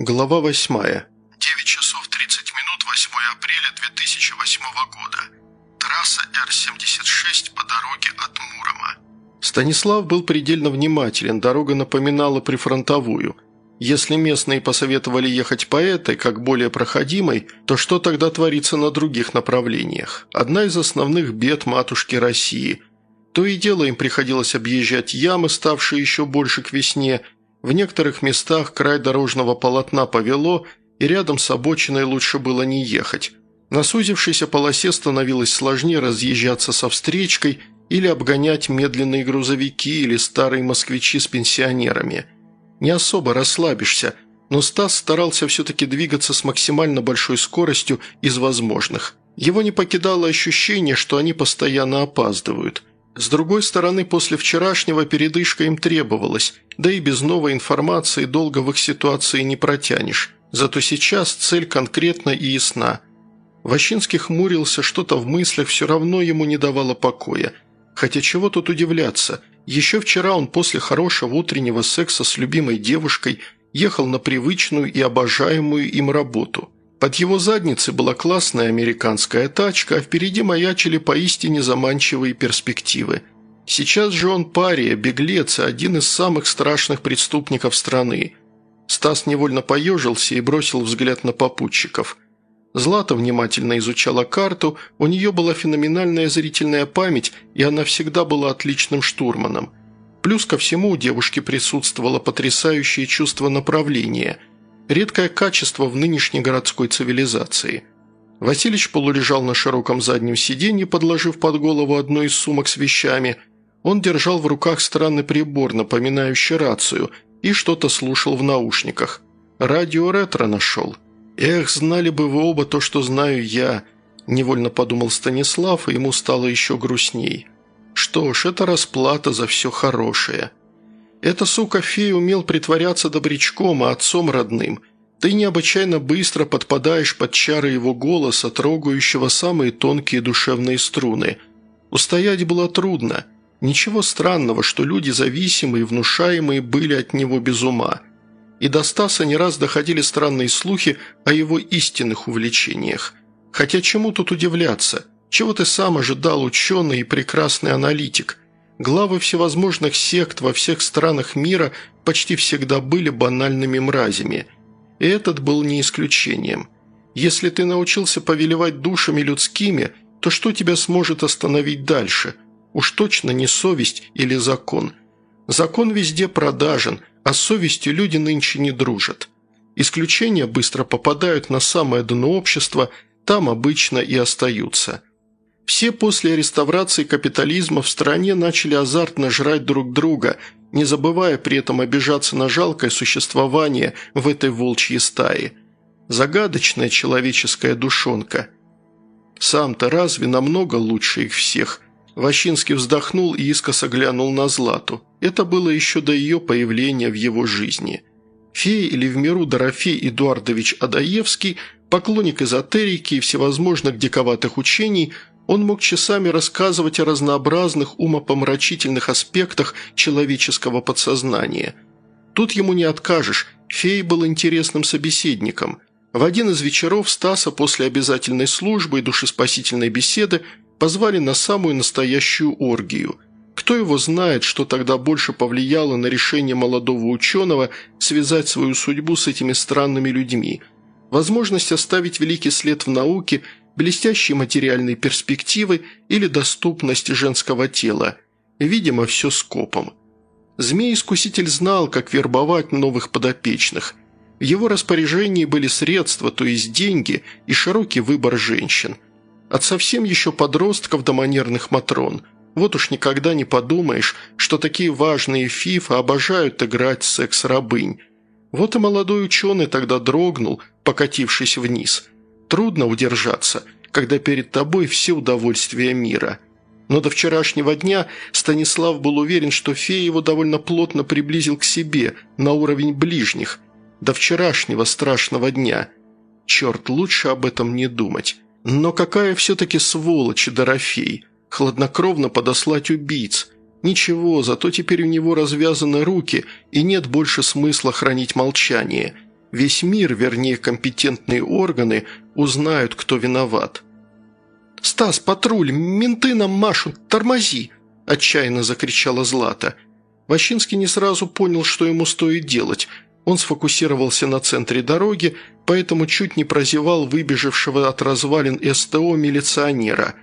Глава восьмая. 9 часов 30 минут 8 апреля 2008 года. Трасса Р-76 по дороге от Мурома. Станислав был предельно внимателен, дорога напоминала прифронтовую. Если местные посоветовали ехать по этой, как более проходимой, то что тогда творится на других направлениях? Одна из основных бед матушки России. То и дело им приходилось объезжать ямы, ставшие еще больше к весне – в некоторых местах край дорожного полотна повело, и рядом с обочиной лучше было не ехать. На сузившейся полосе становилось сложнее разъезжаться со встречкой или обгонять медленные грузовики или старые москвичи с пенсионерами. Не особо расслабишься, но Стас старался все-таки двигаться с максимально большой скоростью из возможных. Его не покидало ощущение, что они постоянно опаздывают. С другой стороны, после вчерашнего передышка им требовалась, да и без новой информации долго в их ситуации не протянешь. Зато сейчас цель конкретна и ясна. Ващинский хмурился, что-то в мыслях все равно ему не давало покоя. Хотя чего тут удивляться, еще вчера он после хорошего утреннего секса с любимой девушкой ехал на привычную и обожаемую им работу – под его задницей была классная американская тачка, а впереди маячили поистине заманчивые перспективы. Сейчас же он пария, беглец и один из самых страшных преступников страны. Стас невольно поежился и бросил взгляд на попутчиков. Злата внимательно изучала карту, у нее была феноменальная зрительная память, и она всегда была отличным штурманом. Плюс ко всему у девушки присутствовало потрясающее чувство направления – Редкое качество в нынешней городской цивилизации. Василич полулежал на широком заднем сиденье, подложив под голову одну из сумок с вещами. Он держал в руках странный прибор, напоминающий рацию, и что-то слушал в наушниках. Радио ретро нашел. «Эх, знали бы вы оба то, что знаю я», – невольно подумал Станислав, и ему стало еще грустней. «Что ж, это расплата за все хорошее». Эта сука фея умел притворяться добрячком, а отцом родным. Ты необычайно быстро подпадаешь под чары его голоса, трогающего самые тонкие душевные струны. Устоять было трудно. Ничего странного, что люди зависимые и внушаемые были от него без ума. И до Стаса не раз доходили странные слухи о его истинных увлечениях. Хотя чему тут удивляться? Чего ты сам ожидал, ученый и прекрасный аналитик – Главы всевозможных сект во всех странах мира почти всегда были банальными мразями. И этот был не исключением. Если ты научился повелевать душами людскими, то что тебя сможет остановить дальше? Уж точно не совесть или закон. Закон везде продажен, а с совестью люди нынче не дружат. Исключения быстро попадают на самое дно общества, там обычно и остаются – все после реставрации капитализма в стране начали азартно жрать друг друга, не забывая при этом обижаться на жалкое существование в этой волчьей стае. Загадочная человеческая душонка. Сам-то разве намного лучше их всех? Ващинский вздохнул и искоса глянул на Злату. Это было еще до ее появления в его жизни. Фея или в миру Дорофей Эдуардович Адаевский, поклонник эзотерики и всевозможных диковатых учений – он мог часами рассказывать о разнообразных умопомрачительных аспектах человеческого подсознания. Тут ему не откажешь, фей был интересным собеседником. В один из вечеров Стаса после обязательной службы и душеспасительной беседы позвали на самую настоящую оргию. Кто его знает, что тогда больше повлияло на решение молодого ученого связать свою судьбу с этими странными людьми – возможность оставить великий след в науке блестящие материальные перспективы или доступность женского тела. Видимо, все скопом. Змей-искуситель знал, как вербовать новых подопечных. В его распоряжении были средства, то есть деньги и широкий выбор женщин. От совсем еще подростков до манерных матрон. Вот уж никогда не подумаешь, что такие важные фифы обожают играть секс-рабынь. Вот и молодой ученый тогда дрогнул, покатившись вниз – Трудно удержаться, когда перед тобой все удовольствия мира. Но до вчерашнего дня Станислав был уверен, что фея его довольно плотно приблизил к себе, на уровень ближних. До вчерашнего страшного дня. Черт, лучше об этом не думать. Но какая все-таки сволочь Дорофей. Хладнокровно подослать убийц. Ничего, зато теперь у него развязаны руки, и нет больше смысла хранить молчание – Весь мир, вернее компетентные органы, узнают, кто виноват. «Стас, патруль, менты нам машут, тормози!» – отчаянно закричала Злата. Ващинский не сразу понял, что ему стоит делать. Он сфокусировался на центре дороги, поэтому чуть не прозевал выбежавшего от развалин СТО милиционера.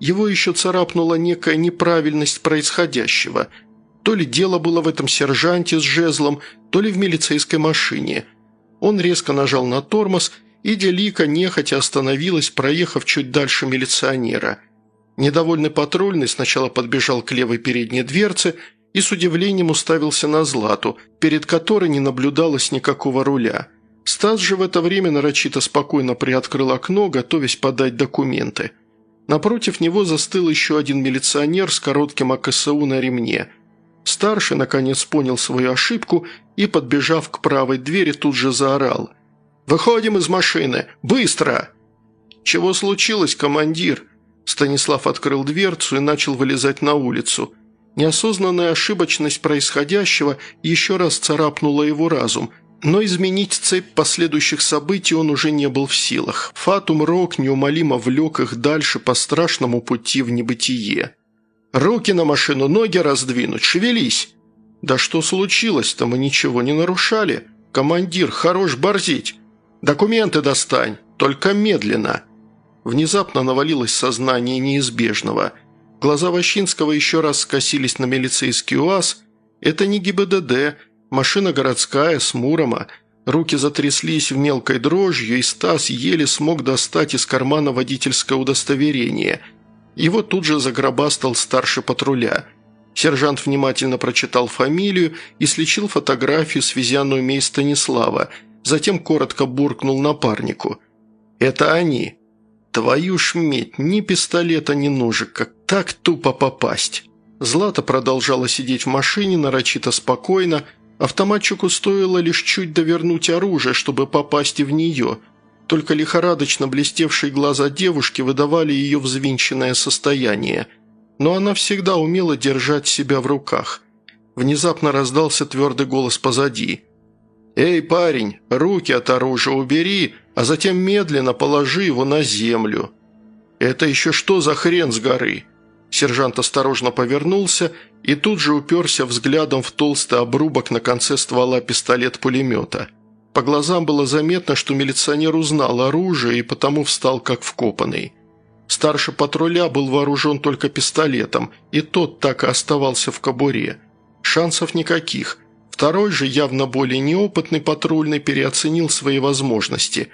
Его еще царапнула некая неправильность происходящего. То ли дело было в этом сержанте с жезлом, то ли в милицейской машине. Он резко нажал на тормоз и Делика нехотя остановилась, проехав чуть дальше милиционера. Недовольный патрульный сначала подбежал к левой передней дверце и с удивлением уставился на Злату, перед которой не наблюдалось никакого руля. Стас же в это время нарочито спокойно приоткрыл окно, готовясь подать документы. Напротив него застыл еще один милиционер с коротким АКСУ на ремне. Старший, наконец, понял свою ошибку и, подбежав к правой двери, тут же заорал – «Выходим из машины! Быстро!» «Чего случилось, командир?» Станислав открыл дверцу и начал вылезать на улицу. Неосознанная ошибочность происходящего еще раз царапнула его разум, но изменить цепь последующих событий он уже не был в силах. Фатум Рок неумолимо влек их дальше по страшному пути в небытие. «Руки на машину, ноги раздвинуть, шевелись!» «Да что случилось-то, мы ничего не нарушали. Командир, хорош борзить!» «Документы достань, только медленно!» Внезапно навалилось сознание неизбежного. Глаза Ващинского еще раз скосились на милицейский УАЗ. Это не ГИБДД, машина городская, с Мурома. Руки затряслись в мелкой дрожью, и Стас еле смог достать из кармана водительское удостоверение. Его тут же загробастал старший патруля. Сержант внимательно прочитал фамилию и сличил фотографию с физиономией Станислава – затем коротко буркнул напарнику. «Это они. Твою ж медь, ни пистолета, ни ножик, как так тупо попасть». Злата продолжала сидеть в машине нарочито спокойно, автоматчику стоило лишь чуть довернуть оружие, чтобы попасть и в нее. Только лихорадочно блестевшие глаза девушки выдавали ее взвинченное состояние. Но она всегда умела держать себя в руках. Внезапно раздался твердый голос позади – «Эй, парень, руки от оружия убери, а затем медленно положи его на землю». «Это еще что за хрен с горы?» Сержант осторожно повернулся и тут же уперся взглядом в толстый обрубок на конце ствола пистолет-пулемета. По глазам было заметно, что милиционер узнал оружие и потому встал как вкопанный. Старший патруля был вооружен только пистолетом, и тот так и оставался в кобуре. Шансов никаких, Второй же, явно более неопытный патрульный, переоценил свои возможности.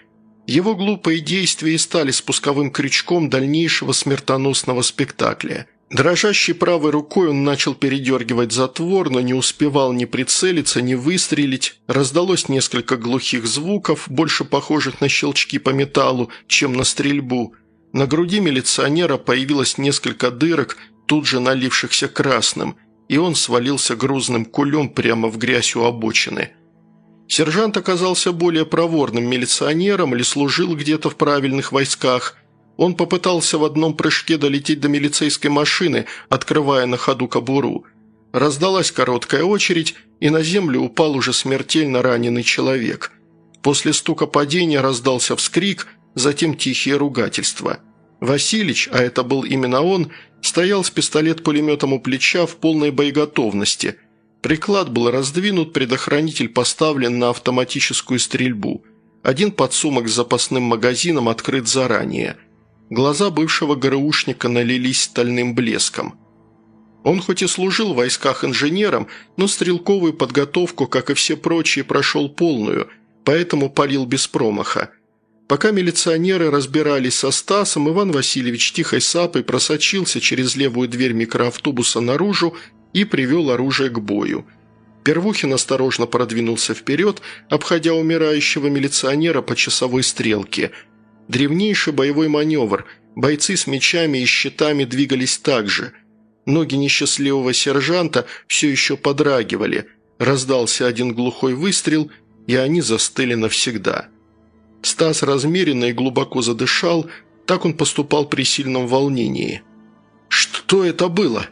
Его глупые действия и стали спусковым крючком дальнейшего смертоносного спектакля. Дрожащей правой рукой он начал передергивать затвор, но не успевал ни прицелиться, ни выстрелить. Раздалось несколько глухих звуков, больше похожих на щелчки по металлу, чем на стрельбу. На груди милиционера появилось несколько дырок, тут же налившихся красным – и он свалился грузным кулем прямо в грязь у обочины. Сержант оказался более проворным милиционером или служил где-то в правильных войсках. Он попытался в одном прыжке долететь до милицейской машины, открывая на ходу кобуру. Раздалась короткая очередь, и на землю упал уже смертельно раненый человек. После стука падения раздался вскрик, затем тихие ругательства. Василич, а это был именно он, Стоял с пистолет-пулеметом у плеча в полной боеготовности. Приклад был раздвинут, предохранитель поставлен на автоматическую стрельбу. Один подсумок с запасным магазином открыт заранее. Глаза бывшего ГРУшника налились стальным блеском. Он хоть и служил в войсках инженером, но стрелковую подготовку, как и все прочие, прошел полную, поэтому палил без промаха. Пока милиционеры разбирались со Стасом, Иван Васильевич тихой сапой просочился через левую дверь микроавтобуса наружу и привел оружие к бою. Первухин осторожно продвинулся вперед, обходя умирающего милиционера по часовой стрелке. Древнейший боевой маневр. Бойцы с мечами и щитами двигались так же. Ноги несчастливого сержанта все еще подрагивали. Раздался один глухой выстрел, и они застыли навсегда. Стас размеренно и глубоко задышал, так он поступал при сильном волнении. «Что это было?»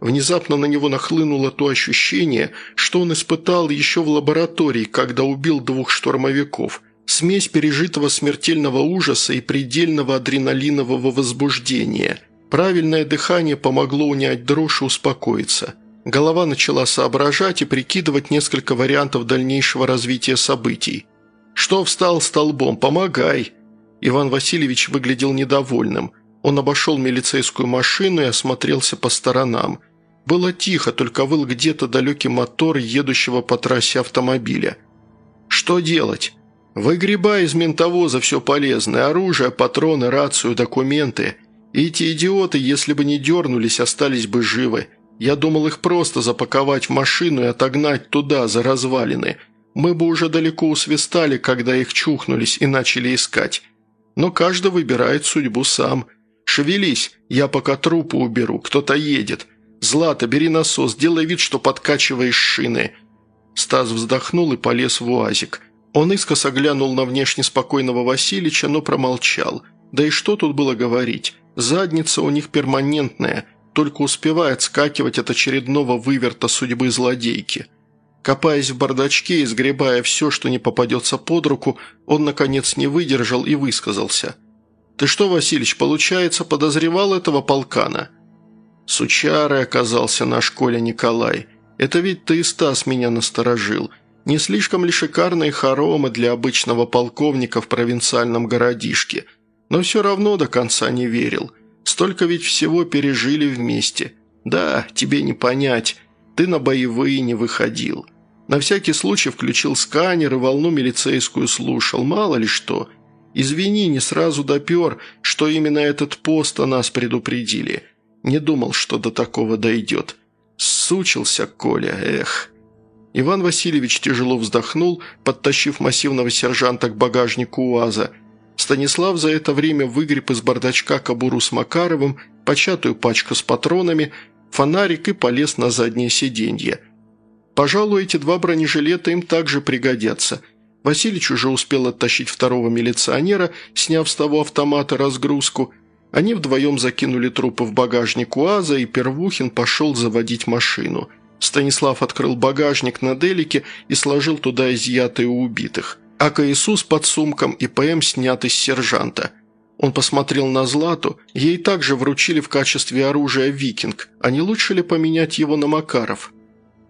Внезапно на него нахлынуло то ощущение, что он испытал еще в лаборатории, когда убил двух штурмовиков. Смесь пережитого смертельного ужаса и предельного адреналинового возбуждения. Правильное дыхание помогло унять дрожь и успокоиться. Голова начала соображать и прикидывать несколько вариантов дальнейшего развития событий. «Что встал столбом? Помогай!» Иван Васильевич выглядел недовольным. Он обошел милицейскую машину и осмотрелся по сторонам – было тихо, только выл где-то далекий мотор едущего по трассе автомобиля. «Что делать?» «Выгребай из ментовоза все полезное, оружие, патроны, рацию, документы. эти идиоты, если бы не дернулись, остались бы живы. Я думал их просто запаковать в машину и отогнать туда, за развалины. Мы бы уже далеко усвистали, когда их чухнулись и начали искать. Но каждый выбирает судьбу сам. Шевелись, я пока трупы уберу, кто-то едет. «Злата, бери насос, делай вид, что подкачиваешь шины». Стас вздохнул и полез в уазик. Он искоса глянул на внешне спокойного Васильича, но промолчал. Да и что тут было говорить? Задница у них перманентная, только успевает скакивать от очередного выверта судьбы злодейки. Копаясь в бардачке и сгребая все, что не попадется под руку, он, наконец, не выдержал и высказался. «Ты что, Василич, получается, подозревал этого полкана?» Сучарой оказался на школе Николай. Это ведь ты, Стас, меня насторожил. Не слишком ли шикарные хоромы для обычного полковника в провинциальном городишке? Но все равно до конца не верил. Столько ведь всего пережили вместе. Да, тебе не понять. Ты на боевые не выходил. На всякий случай включил сканер и волну милицейскую слушал. Мало ли что. Извини, не сразу допер, что именно этот пост о нас предупредили. Не думал, что до такого дойдет. Сучился Коля, эх. Иван Васильевич тяжело вздохнул, подтащив массивного сержанта к багажнику УАЗа. Станислав за это время выгреб из бардачка кобуру с Макаровым, початую пачку с патронами, фонарик и полез на заднее сиденье. Пожалуй, эти два бронежилета им также пригодятся. Васильич уже успел оттащить второго милиционера, сняв с того автомата разгрузку – они вдвоем закинули трупы в багажник УАЗа, и Первухин пошел заводить машину. Станислав открыл багажник на делике и сложил туда изъятые у убитых. АКСУ с подсумком и ПМ снятый с сержанта. Он посмотрел на Злату, ей также вручили в качестве оружия «Викинг», а не лучше ли поменять его на Макаров?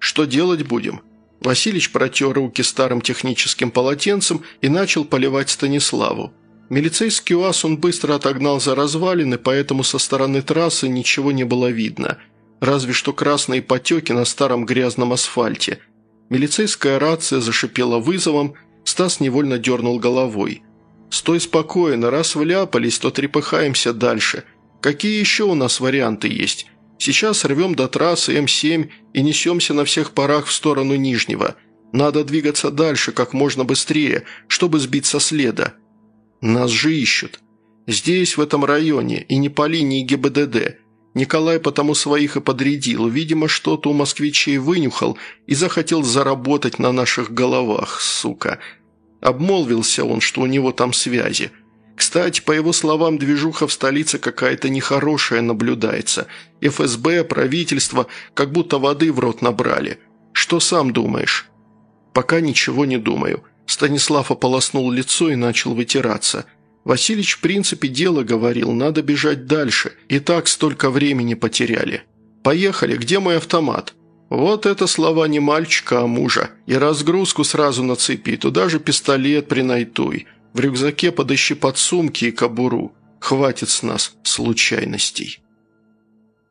«Что делать будем?» Василич протер руки старым техническим полотенцем и начал поливать Станиславу. Милицейский УАЗ он быстро отогнал за развалины, поэтому со стороны трассы ничего не было видно. Разве что красные потеки на старом грязном асфальте. Милицейская рация зашипела вызовом, Стас невольно дернул головой. «Стой спокойно, раз вляпались, то трепыхаемся дальше. Какие еще у нас варианты есть? Сейчас рвем до трассы М7 и несемся на всех парах в сторону Нижнего. Надо двигаться дальше как можно быстрее, чтобы сбить со следа». Нас же ищут. Здесь, в этом районе, и не по линии ГИБДД. Николай потому своих и подрядил. Видимо, что-то у москвичей вынюхал и захотел заработать на наших головах, сука. Обмолвился он, что у него там связи. Кстати, по его словам, движуха в столице какая-то нехорошая наблюдается. ФСБ, правительство, как будто воды в рот набрали. Что сам думаешь? Пока ничего не думаю. Станислав ополоснул лицо и начал вытираться. Василич в принципе дело говорил, надо бежать дальше. И так столько времени потеряли. «Поехали, где мой автомат?» Вот это слова не мальчика, а мужа. И разгрузку сразу нацепи, туда же пистолет принайтуй. В рюкзаке подыщи подсумки и кобуру. Хватит с нас случайностей.